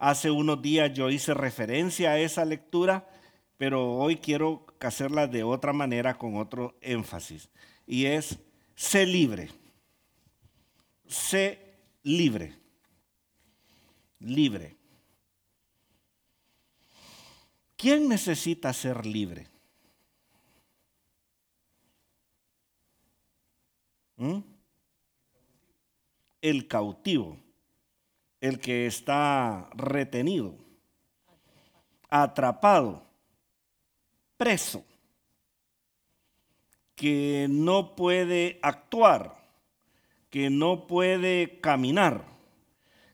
Hace unos días yo hice referencia a esa lectura, pero hoy quiero hacerla de otra manera con otro énfasis. Y es, sé libre. Sé libre. Libre. ¿Quién necesita ser libre? ¿Mm? El cautivo el que está retenido, atrapado, preso, que no puede actuar, que no puede caminar,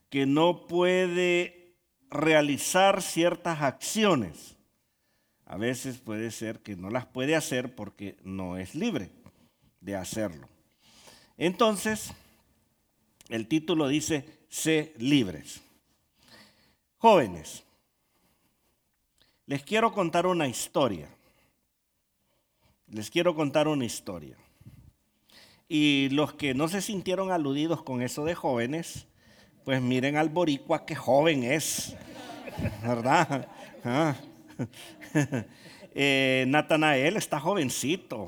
que no puede realizar ciertas acciones. A veces puede ser que no las puede hacer porque no es libre de hacerlo. Entonces, el título dice, sé libres. Jóvenes, les quiero contar una historia. Les quiero contar una historia. Y los que no se sintieron aludidos con eso de jóvenes, pues miren al boricua que joven es, ¿verdad? Ah. Eh, Natanael está jovencito,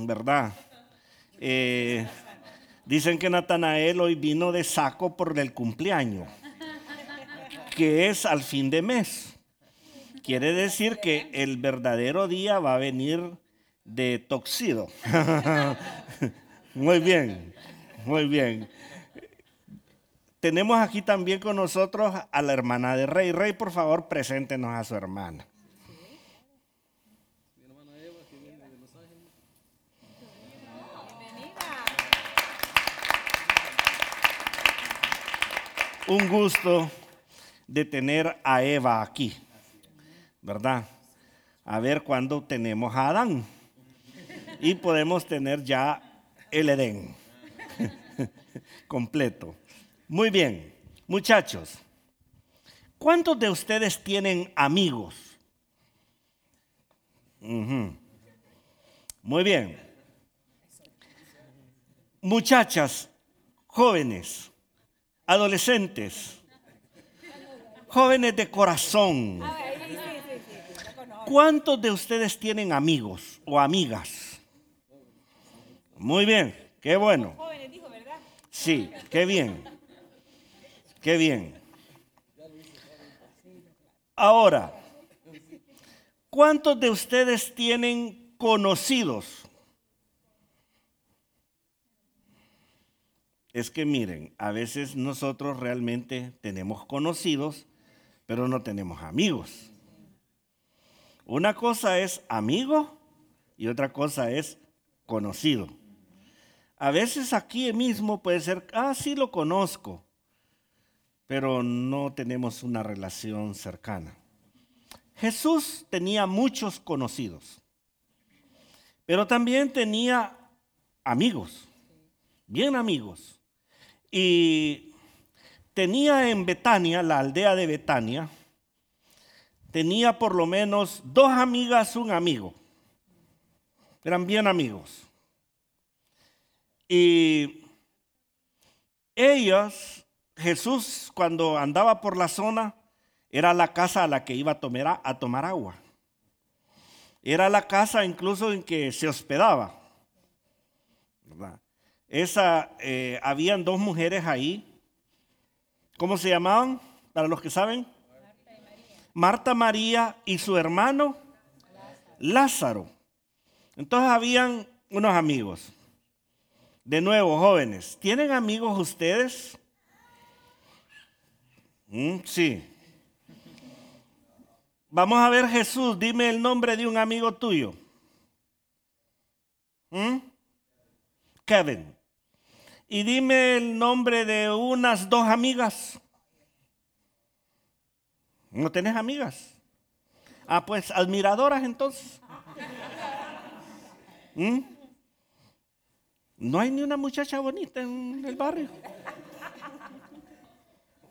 ¿verdad? Eh, Dicen que Natanael hoy vino de saco por el cumpleaños, que es al fin de mes. Quiere decir que el verdadero día va a venir de toxido. muy bien, muy bien. Tenemos aquí también con nosotros a la hermana de Rey. Rey, por favor, preséntenos a su hermana. Un gusto de tener a Eva aquí, ¿verdad? A ver cuándo tenemos a Adán y podemos tener ya el Edén completo. Muy bien, muchachos, ¿cuántos de ustedes tienen amigos? Muy bien. Muchachas, jóvenes, adolescentes, jóvenes de corazón. ¿Cuántos de ustedes tienen amigos o amigas? Muy bien, qué bueno. Sí, qué bien. Qué bien. Ahora, ¿cuántos de ustedes tienen conocidos? Es que miren, a veces nosotros realmente tenemos conocidos, pero no tenemos amigos. Una cosa es amigo y otra cosa es conocido. A veces aquí mismo puede ser, ah, sí lo conozco, pero no tenemos una relación cercana. Jesús tenía muchos conocidos, pero también tenía amigos, bien amigos. Y tenía en Betania, la aldea de Betania, tenía por lo menos dos amigas, un amigo. Eran bien amigos. Y ellos, Jesús, cuando andaba por la zona, era la casa a la que iba a tomar, a tomar agua. Era la casa incluso en que se hospedaba. ¿verdad? Esa, eh, habían dos mujeres ahí. ¿Cómo se llamaban? Para los que saben. Marta María y su hermano Lázaro. Entonces habían unos amigos. De nuevo, jóvenes, ¿tienen amigos ustedes? Mm, sí. Vamos a ver Jesús, dime el nombre de un amigo tuyo. ¿Mm? Kevin y dime el nombre de unas dos amigas. ¿No tenés amigas? Ah, pues admiradoras entonces. ¿Mm? No hay ni una muchacha bonita en el barrio.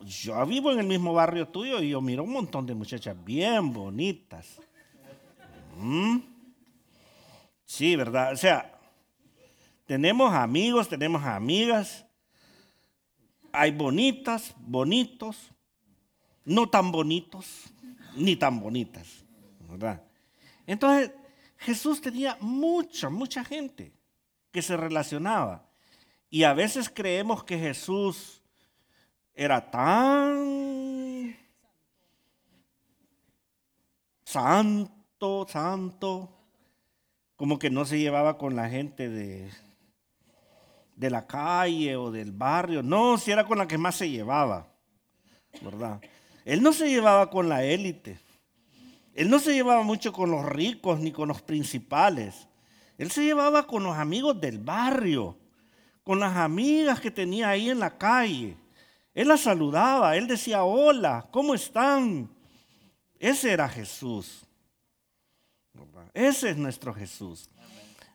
Yo vivo en el mismo barrio tuyo y yo miro un montón de muchachas bien bonitas. ¿Mm? Sí, ¿verdad? O sea, tenemos amigos, tenemos amigas. Hay bonitas, bonitos, no tan bonitos ni tan bonitas, ¿verdad? Entonces, Jesús tenía mucha, mucha gente que se relacionaba. Y a veces creemos que Jesús era tan santo, santo, como que no se llevaba con la gente de, de la calle o del barrio. No, si era con la que más se llevaba, ¿verdad? Él no se llevaba con la élite. Él no se llevaba mucho con los ricos ni con los principales. Él se llevaba con los amigos del barrio, con las amigas que tenía ahí en la calle. Él las saludaba, él decía, hola, ¿cómo están? Ese era Jesús. Ese es nuestro Jesús.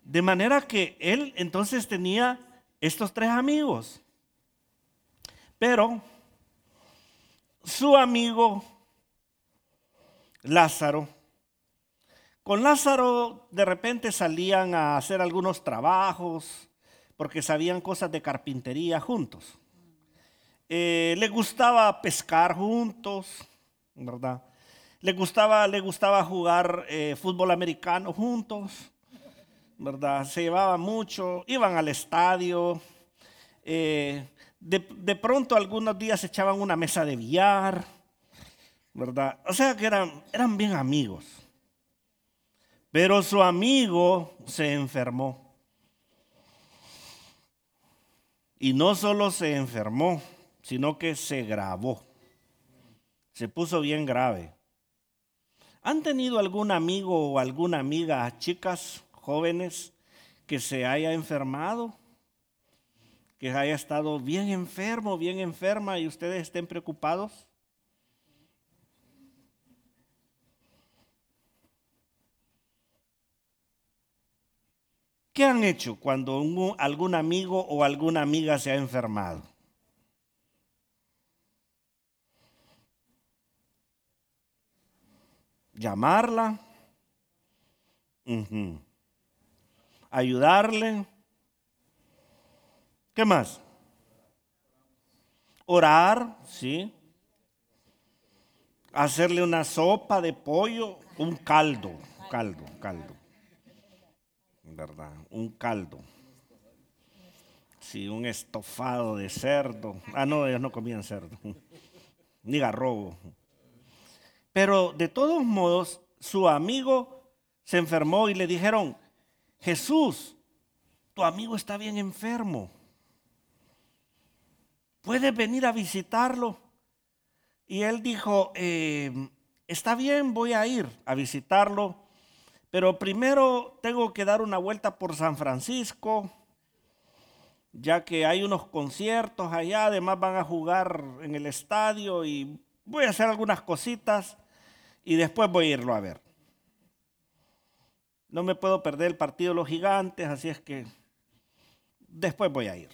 De manera que él entonces tenía estos tres amigos. Pero su amigo Lázaro, con Lázaro de repente salían a hacer algunos trabajos porque sabían cosas de carpintería juntos. Eh, le gustaba pescar juntos, ¿verdad? Le gustaba, le gustaba jugar eh, fútbol americano juntos, ¿verdad? Se llevaba mucho, iban al estadio. Eh, de, de, pronto algunos días echaban una mesa de billar, ¿verdad? O sea que eran, eran bien amigos. Pero su amigo se enfermó. Y no solo se enfermó, sino que se grabó. Se puso bien grave. ¿Han tenido algún amigo o alguna amiga, chicas, jóvenes, que se haya enfermado? Que haya estado bien enfermo, bien enferma y ustedes estén preocupados? ¿Qué han hecho cuando algún amigo o alguna amiga se ha enfermado? llamarla, ayudarle. ¿Qué más? Orar, sí. Hacerle una sopa de pollo, un caldo, caldo, caldo. ¿Verdad? Un caldo. Sí, un estofado de cerdo. Ah, no, ellos no comían cerdo. Ni garrobo. Pero de todos modos, su amigo se enfermó y le dijeron, Jesús, tu amigo está bien enfermo. ¿Puedes venir a visitarlo? Y él dijo, eh, está bien, voy a ir a visitarlo, pero primero tengo que dar una vuelta por San Francisco, ya que hay unos conciertos allá, además van a jugar en el estadio y voy a hacer algunas cositas y después voy a irlo a ver. No me puedo perder el partido de los gigantes, así es que después voy a ir.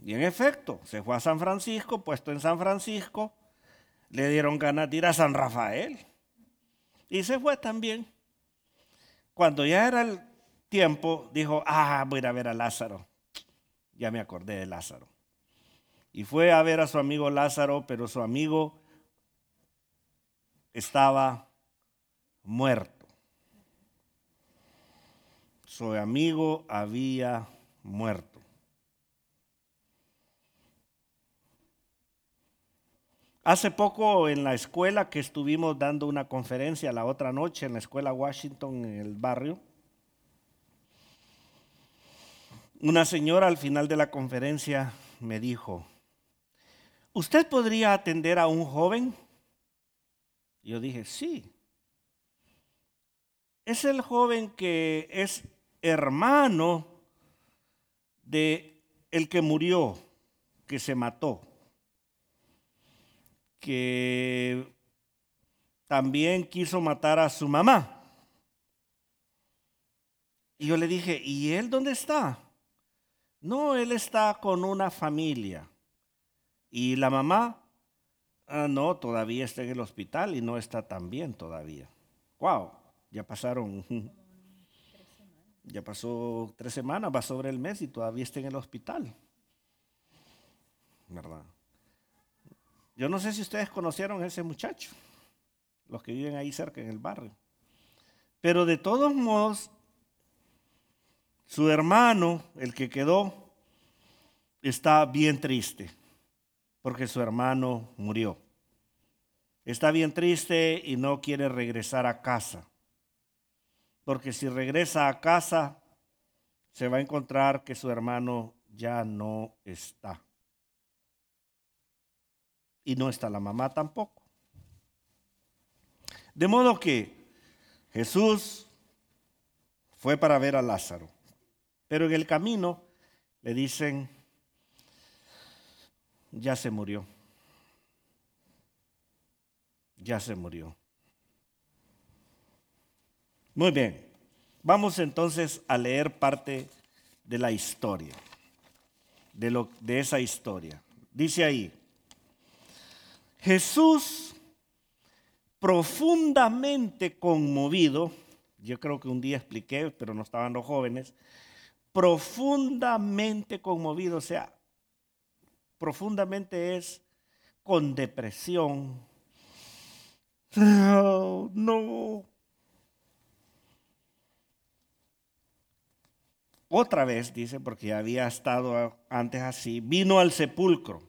Y en efecto, se fue a San Francisco, puesto en San Francisco, le dieron ganas de ir a San Rafael. Y se fue también. Cuando ya era el tiempo, dijo, ah, voy a ir a ver a Lázaro. Ya me acordé de Lázaro. Y fue a ver a su amigo Lázaro, pero su amigo estaba muerto. Su amigo había muerto. Hace poco en la escuela que estuvimos dando una conferencia la otra noche en la escuela Washington en el barrio, una señora al final de la conferencia me dijo, ¿usted podría atender a un joven? yo dije, sí. Es el joven que es hermano de el que murió, que se mató, que también quiso matar a su mamá. Y yo le dije, ¿y él dónde está? No, él está con una familia. Y la mamá Ah, no, todavía está en el hospital y no está tan bien todavía. Wow, ya pasaron, ya pasó tres semanas, va sobre el mes y todavía está en el hospital. ¿Verdad? Yo no sé si ustedes conocieron a ese muchacho, los que viven ahí cerca en el barrio. Pero de todos modos, su hermano, el que quedó, está bien triste, porque su hermano murió. Está bien triste y no quiere regresar a casa, porque si regresa a casa, se va a encontrar que su hermano ya no está y no está la mamá tampoco. De modo que Jesús fue para ver a Lázaro, pero en el camino le dicen, ya se murió, ya se murió. Muy bien, vamos entonces a leer parte de la historia, de, lo, de esa historia. Dice ahí, Jesús, profundamente conmovido, yo creo que un día expliqué, pero no estaban los jóvenes, profundamente conmovido, o sea, profundamente es con depresión. No, no. Otra vez, dice, porque había estado antes así, vino al sepulcro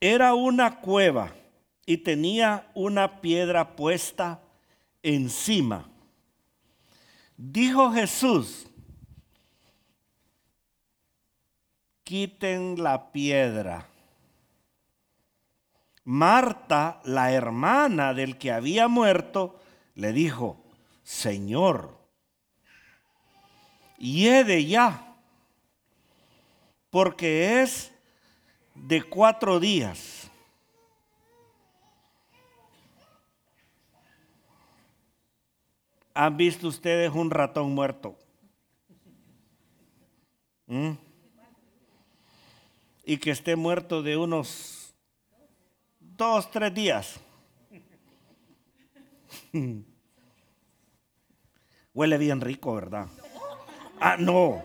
era una cueva y tenía una piedra puesta encima. Dijo Jesús, quiten la piedra. Marta, la hermana del que había muerto, le dijo, Señor, hiede ya, porque es de cuatro días. ¿Han visto ustedes un ratón muerto? ¿Mm? Y que esté muerto de unos dos, tres días. Huele bien rico, ¿verdad? Ah, no.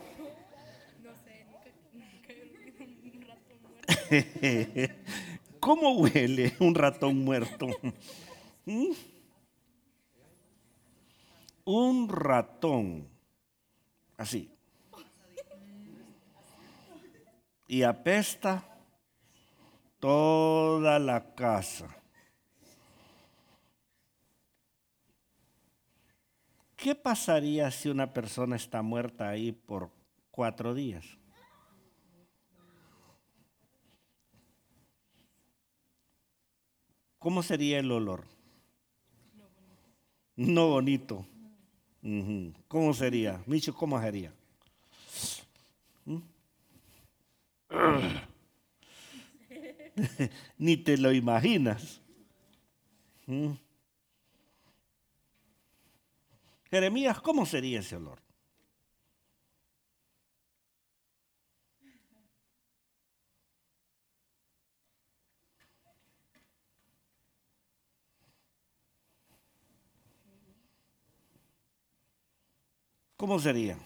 ¿Cómo huele un ratón muerto? ¿Mm? Un ratón, así. Y apesta toda la casa. ¿Qué pasaría si una persona está muerta ahí por cuatro días? ¿Cómo sería el olor? No bonito. ¿Cómo sería? Micho, ¿cómo sería? ¿Mm? Ni te lo imaginas. ¿Mm? Jeremías, ¿cómo sería ese olor? ¿Cómo sería?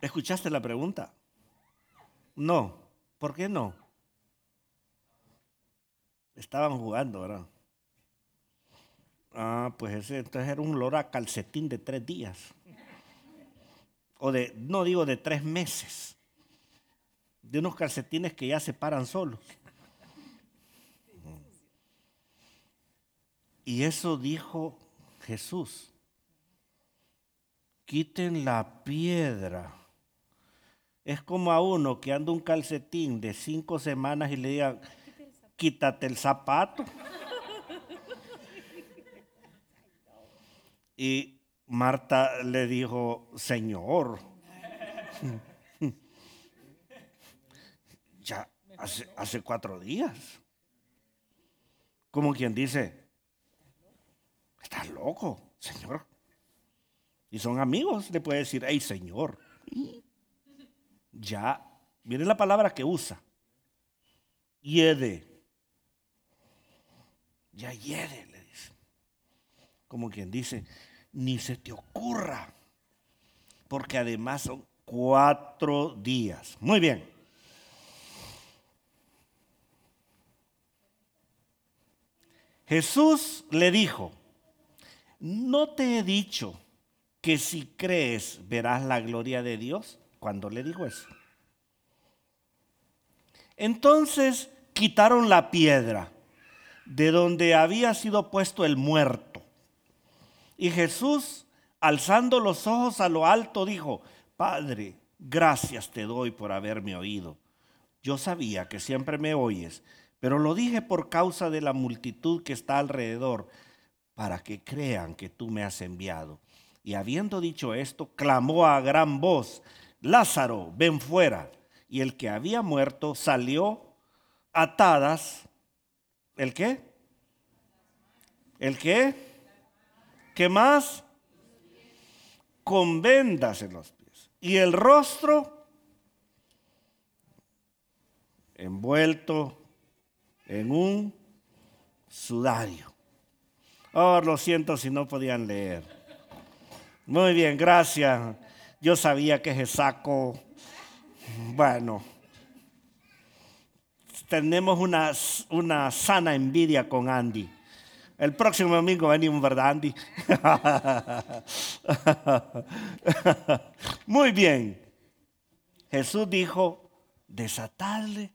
¿Escuchaste la pregunta? No. ¿Por qué no? Estaban jugando, ¿verdad? Ah, pues ese entonces era un olor a calcetín de tres días. O de, no digo de tres meses. De unos calcetines que ya se paran solos. Y eso dijo Jesús. Quiten la piedra. Es como a uno que anda un calcetín de cinco semanas y le diga, quítate el zapato. Y Marta le dijo, Señor, ya hace, cuatro días. Como quien dice, Estás loco, Señor. Y son amigos, le puede decir, hey, Señor. Ya, viene la palabra que usa. Hiede. Ya hiede, le dice. Como quien dice, ni se te ocurra. Porque además son cuatro días. Muy bien. Jesús le dijo, ¿no te he dicho que si crees verás la gloria de Dios? Cuando le dijo eso. Entonces quitaron la piedra de donde había sido puesto el muerto. Y Jesús, alzando los ojos a lo alto, dijo, Padre, gracias te doy por haberme oído. Yo sabía que siempre me oyes, pero lo dije por causa de la multitud que está alrededor, para que crean que tú me has enviado. Y habiendo dicho esto, clamó a gran voz, Lázaro, ven fuera. Y el que había muerto salió atadas. ¿El qué? ¿El qué? ¿Qué más? Con vendas en los pies. Y el rostro envuelto en un sudario. Oh, lo siento si no podían leer. Muy bien, gracias. Yo sabía que ese saco, bueno, tenemos una, una sana envidia con Andy. El próximo domingo venimos, ¿verdad, Andy? Muy bien. Jesús dijo, desatadle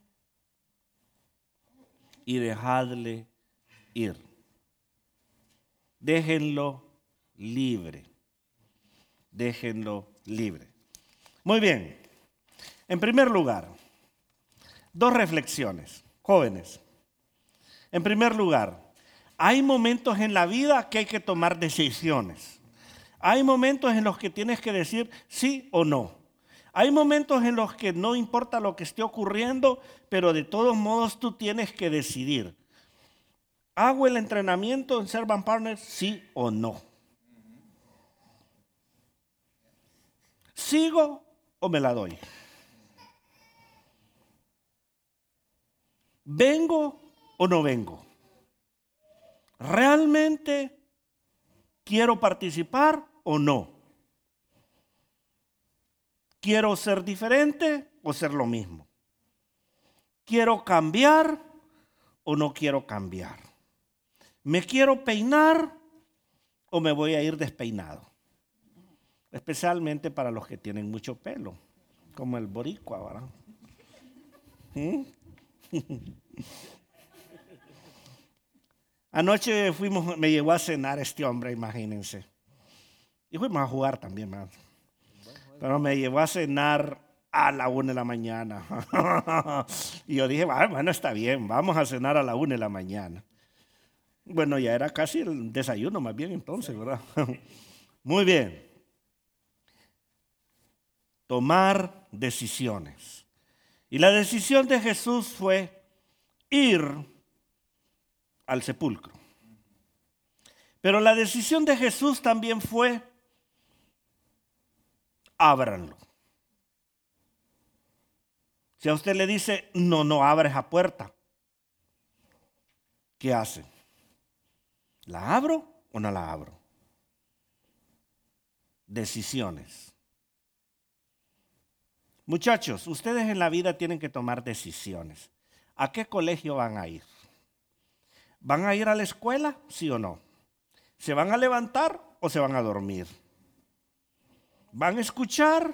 y dejadle ir. Déjenlo libre. Déjenlo libre. Muy bien. En primer lugar, Dos reflexiones, jóvenes. En primer lugar, hay momentos en la vida que hay que tomar decisiones. Hay momentos en los que tienes que decir sí o no. Hay momentos en los que no importa lo que esté ocurriendo, pero de todos modos tú tienes que decidir. ¿Hago el entrenamiento en Servant Partners? Sí o no. ¿Sigo o me la doy? ¿Vengo o no vengo? ¿Realmente quiero participar o no? ¿Quiero ser diferente o ser lo mismo? ¿Quiero cambiar o no quiero cambiar? ¿Me quiero peinar o me voy a ir despeinado? Especialmente para los que tienen mucho pelo, como el boricua, ¿verdad? Anoche fuimos, me llevó a cenar este hombre, imagínense. Y fuimos a jugar también, más. Pero me llevó a cenar a la una de la mañana. y yo dije, bueno, está bien, vamos a cenar a la una de la mañana. Bueno, ya era casi el desayuno más bien entonces, ¿verdad? Muy bien. Tomar decisiones. Y la decisión de Jesús fue ir al sepulcro. Pero la decisión de Jesús también fue, ábranlo. Si a usted le dice, no, no abres esa puerta, ¿qué hace? ¿La abro o no la abro? Decisiones. Muchachos, ustedes en la vida tienen que tomar decisiones. ¿A qué colegio van a ir? ¿Van a ir a la escuela? ¿Sí o no? ¿Se van a levantar o se van a dormir? ¿Van a escuchar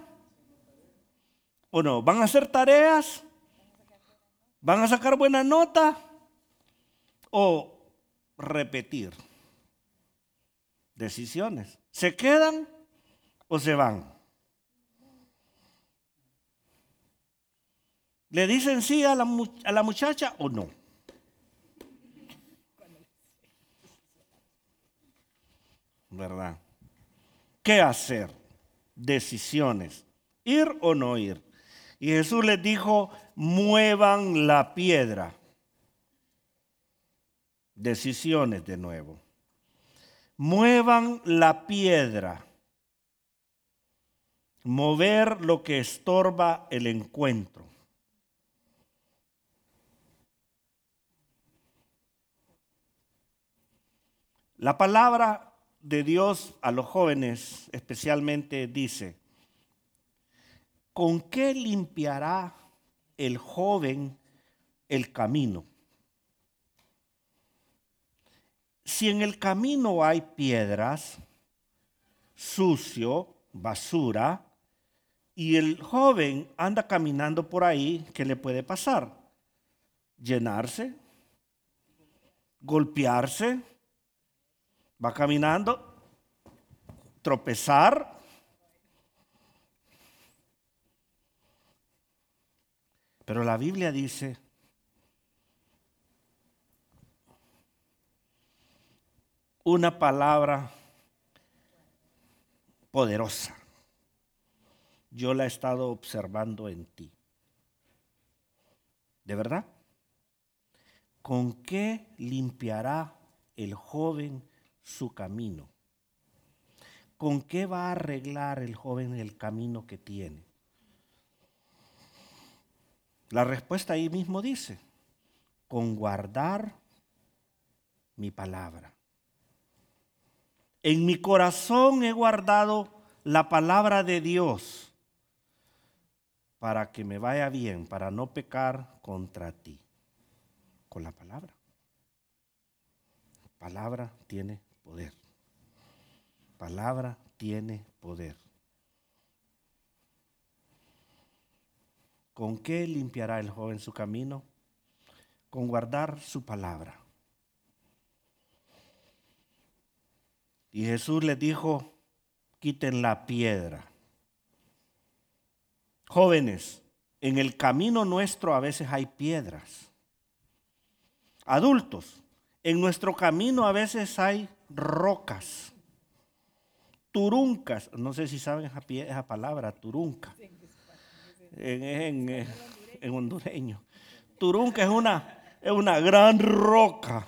o no? ¿Van a hacer tareas? ¿Van a sacar buena nota o repetir? Decisiones. ¿Se quedan o se van? ¿Le dicen sí a la, a la muchacha o no? ¿Verdad? ¿Qué hacer? Decisiones. ¿Ir o no ir? Y Jesús les dijo, muevan la piedra. Decisiones de nuevo. Muevan la piedra. Mover lo que estorba el encuentro. La palabra de Dios a los jóvenes especialmente dice, ¿con qué limpiará el joven el camino? Si en el camino hay piedras, sucio, basura, y el joven anda caminando por ahí, ¿qué le puede pasar? Llenarse, golpearse, va caminando, tropezar. Pero la Biblia dice, una palabra poderosa. Yo la he estado observando en ti. ¿De verdad? ¿Con qué limpiará el joven su camino? ¿Con qué va a arreglar el joven el camino que tiene? La respuesta ahí mismo dice, con guardar mi palabra. En mi corazón he guardado la palabra de Dios para que me vaya bien, para no pecar contra ti. Con la palabra. Palabra tiene poder. Palabra tiene poder. ¿Con qué limpiará el joven su camino? Con guardar su palabra. Y Jesús les dijo, quiten la piedra. Jóvenes, en el camino nuestro a veces hay piedras. Adultos, en nuestro camino a veces hay rocas, turuncas. No sé si saben esa, palabra, turunca. En, hondureño. Turunca es una, es una gran roca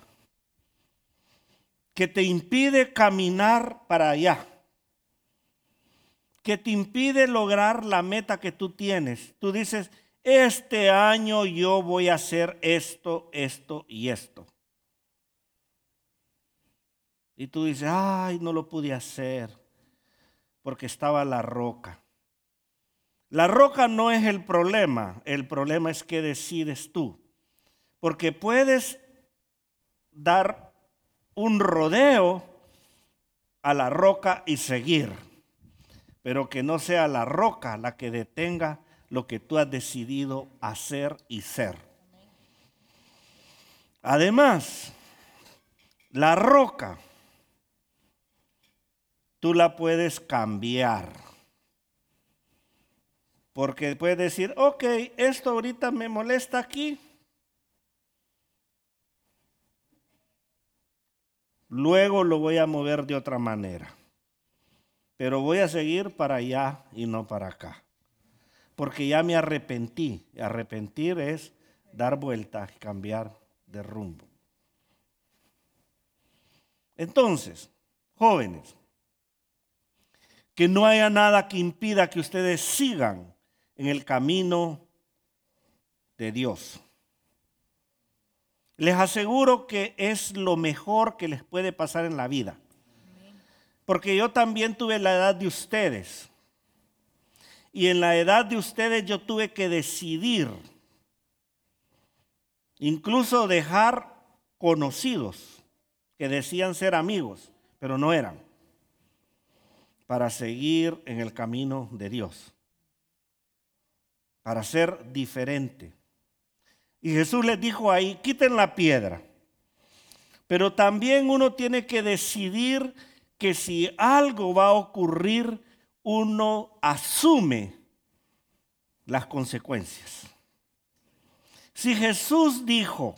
que te impide caminar para allá, que te impide lograr la meta que tú tienes. Tú dices, este año yo voy a hacer esto, esto y esto. Y tú dices, ay, no lo pude hacer porque estaba la roca. La roca no es el problema, el problema es que decides tú. Porque puedes dar un rodeo a la roca y seguir, pero que no sea la roca la que detenga lo que tú has decidido hacer y ser. Además, la roca, tú la puedes cambiar. Porque puedes decir, ok, esto ahorita me molesta aquí, Luego lo voy a mover de otra manera. Pero voy a seguir para allá y no para acá. Porque ya me arrepentí. Arrepentir es dar vuelta, cambiar de rumbo. Entonces, jóvenes, que no haya nada que impida que ustedes sigan en el camino de Dios. Les aseguro que es lo mejor que les puede pasar en la vida. Porque yo también tuve la edad de ustedes. Y en la edad de ustedes yo tuve que decidir, incluso dejar conocidos que decían ser amigos, pero no eran, para seguir en el camino de Dios, para ser diferente. Y Jesús les dijo ahí, quiten la piedra. Pero también uno tiene que decidir que si algo va a ocurrir, uno asume las consecuencias. Si Jesús dijo,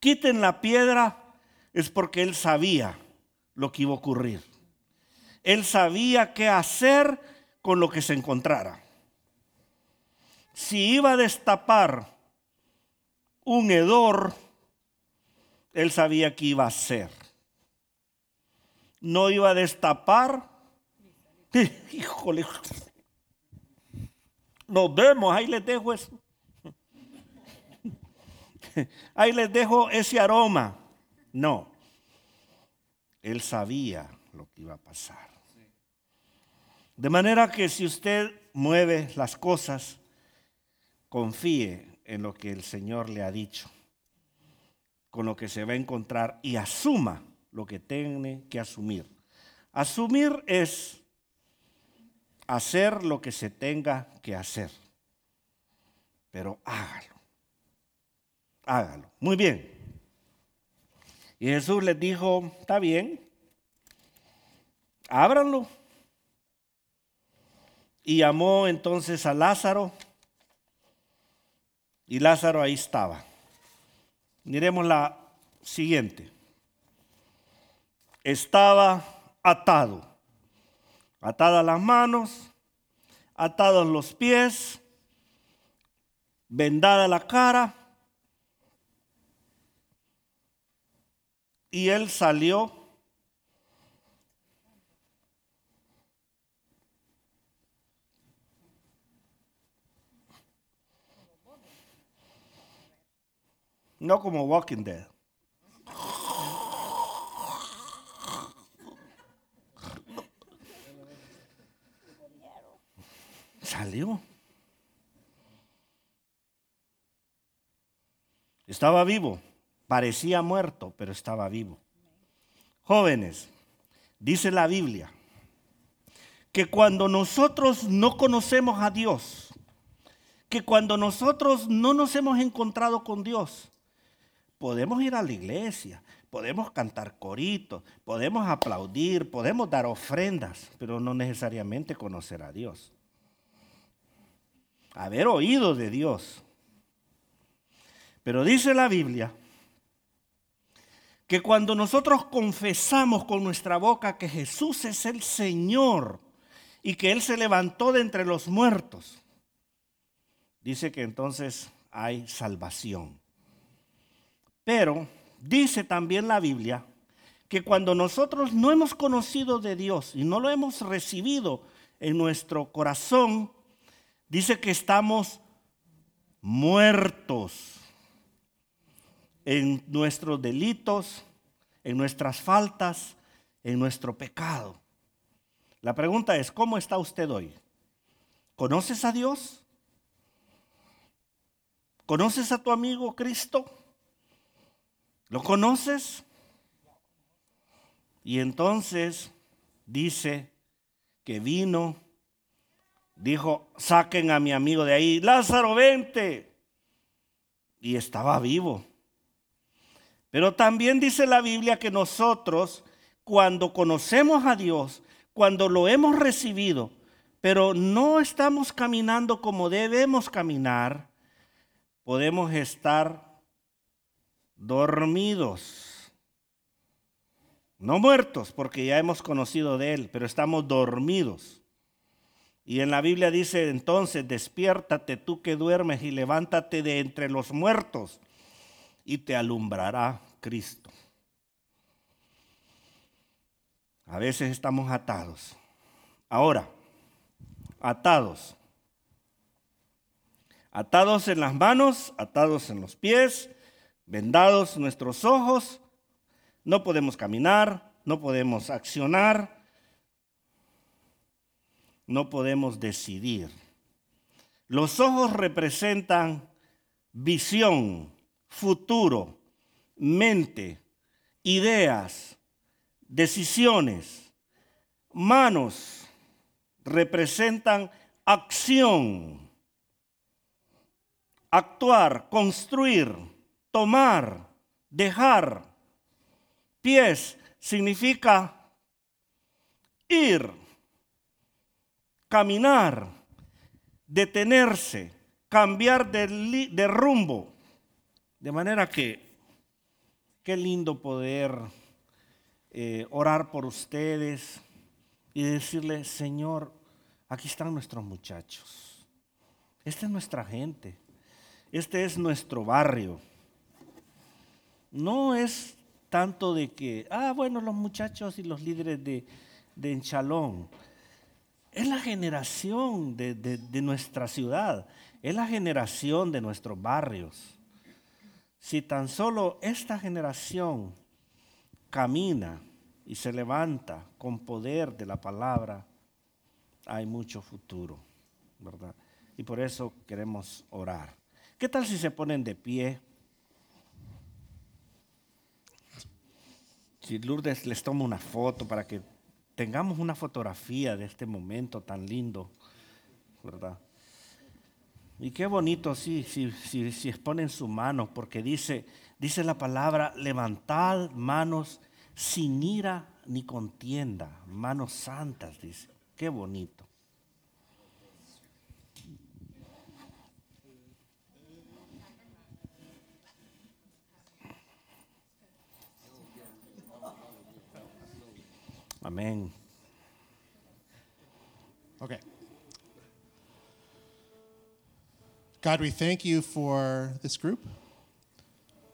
quiten la piedra, es porque él sabía lo que iba a ocurrir. Él sabía qué hacer con lo que se encontrara. Si iba a destapar un hedor, él sabía que iba a ser. No iba a destapar. Híjole. Nos vemos, ahí les dejo eso. Ahí les dejo ese aroma. No. Él sabía lo que iba a pasar. De manera que si usted mueve las cosas, confíe en lo que el Señor le ha dicho, con lo que se va a encontrar y asuma lo que tiene que asumir. Asumir es hacer lo que se tenga que hacer, pero hágalo, hágalo. Muy bien. Y Jesús les dijo, está bien, ábranlo. Y llamó entonces a Lázaro. Y Lázaro ahí estaba. Miremos la siguiente. Estaba atado. Atadas las manos, atados los pies, vendada la cara. Y él salió No como Walking Dead. Salió. Estaba vivo. Parecía muerto, pero estaba vivo. Jóvenes, dice la Biblia, que cuando nosotros no conocemos a Dios, que cuando nosotros no nos hemos encontrado con Dios, podemos ir a la iglesia, podemos cantar coritos, podemos aplaudir, podemos dar ofrendas, pero no necesariamente conocer a Dios. Haber oído de Dios. Pero dice la Biblia que cuando nosotros confesamos con nuestra boca que Jesús es el Señor y que Él se levantó de entre los muertos, dice que entonces hay salvación. Pero dice también la Biblia que cuando nosotros no hemos conocido de Dios y no lo hemos recibido en nuestro corazón, dice que estamos muertos en nuestros delitos, en nuestras faltas, en nuestro pecado. La pregunta es, ¿cómo está usted hoy? ¿Conoces a Dios? ¿Conoces a tu amigo Cristo? ¿Lo conoces? Y entonces dice que vino, dijo, saquen a mi amigo de ahí, Lázaro, vente. Y estaba vivo. Pero también dice la Biblia que nosotros, cuando conocemos a Dios, cuando lo hemos recibido, pero no estamos caminando como debemos caminar, podemos estar dormidos. No muertos, porque ya hemos conocido de Él, pero estamos dormidos. Y en la Biblia dice entonces, despiértate tú que duermes y levántate de entre los muertos y te alumbrará Cristo. A veces estamos atados. Ahora, atados. Atados en las manos, atados en los pies, vendados nuestros ojos, no podemos caminar, no podemos accionar, no podemos decidir. Los ojos representan visión, futuro, mente, ideas, decisiones. Manos representan acción, actuar, construir tomar, dejar. Pies significa ir, caminar, detenerse, cambiar de, rumbo. De manera que, qué lindo poder eh, orar por ustedes y decirle, Señor, aquí están nuestros muchachos. Esta es nuestra gente. Este es nuestro barrio no es tanto de que, ah, bueno, los muchachos y los líderes de, de Enchalón. Es la generación de, de nuestra ciudad, es la generación de nuestros barrios. Si tan solo esta generación camina y se levanta con poder de la palabra, hay mucho futuro, ¿verdad? Y por eso queremos orar. ¿Qué tal si se ponen de pie? Si Lourdes les toma una foto para que tengamos una fotografía de este momento tan lindo, ¿verdad? Y qué bonito, sí, sí, sí, si exponen su mano, porque dice, dice la palabra, levantad manos sin ira ni contienda, manos santas, dice. Qué bonito. Amén. Okay. God, we thank you for this group.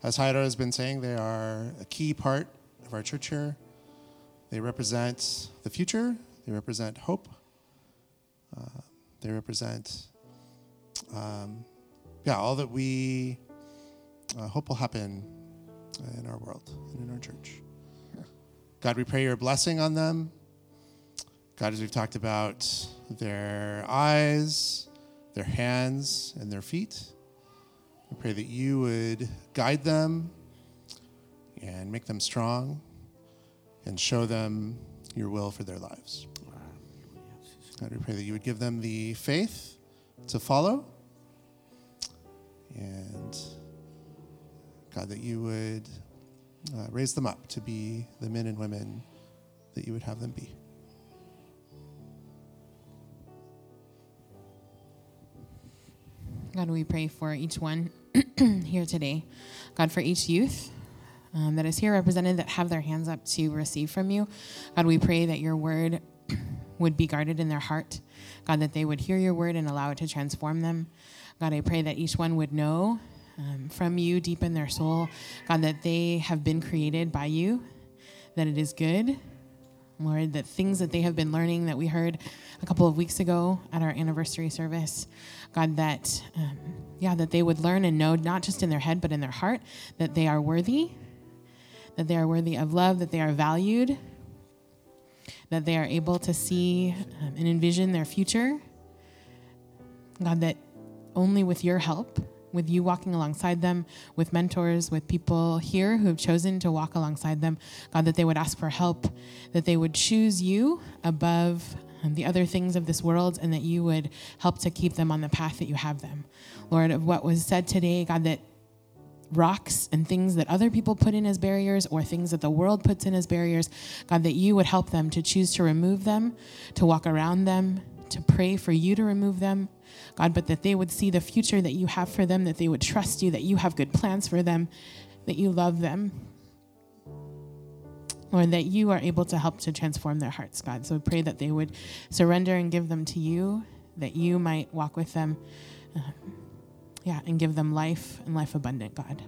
As Haida has been saying, they are a key part of our church here. They represent the future, they represent hope, uh, they represent, um, yeah, all that we uh, hope will happen in our world and in our church. God, we pray your blessing on them. God, as we've talked about their eyes, their hands, and their feet, we pray that you would guide them and make them strong and show them your will for their lives. God, we pray that you would give them the faith to follow and God, that you would uh, raise them up to be the men and women that you would have them be. God, we pray for each one here today. God, for each youth um, that is here represented that have their hands up to receive from you. God, we pray that your word would be guarded in their heart. God, that they would hear your word and allow it to transform them. God, I pray that each one would know um, from you deep in their soul, God, that they have been created by you, that it is good. Lord, that things that they have been learning that we heard a couple of weeks ago at our anniversary service, God, that, um, yeah, that they would learn and know, not just in their head, but in their heart, that they are worthy, that they are worthy of love, that they are valued, that they are able to see um, and envision their future. God, that only with your help, with you walking alongside them, with mentors, with people here who have chosen to walk alongside them, God, that they would ask for help, that they would choose you above the other things of this world, and that you would help to keep them on the path that you have them. Lord, of what was said today, God, that rocks and things that other people put in as barriers or things that the world puts in as barriers, God, that you would help them to choose to remove them, to walk around them, to pray for you to remove them, God, but that they would see the future that you have for them, that they would trust you, that you have good plans for them, that you love them. Lord, that you are able to help to transform their hearts, God. So we pray that they would surrender and give them to you, that you might walk with them, um, yeah, and give them life and life abundant, God.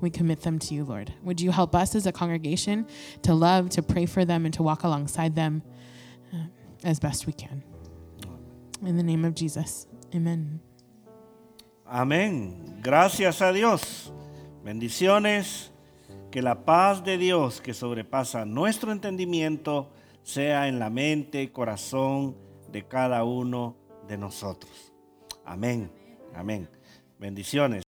We commit them to you, Lord. Would you help us as a congregation to love, to pray for them, and to walk alongside them uh, as best we can? In the name of Jesus. Amen. Amén. Gracias a Dios. Bendiciones. Que la paz de Dios que sobrepasa nuestro entendimiento sea en la mente y corazón de cada uno de nosotros. Amén. Amén. Bendiciones.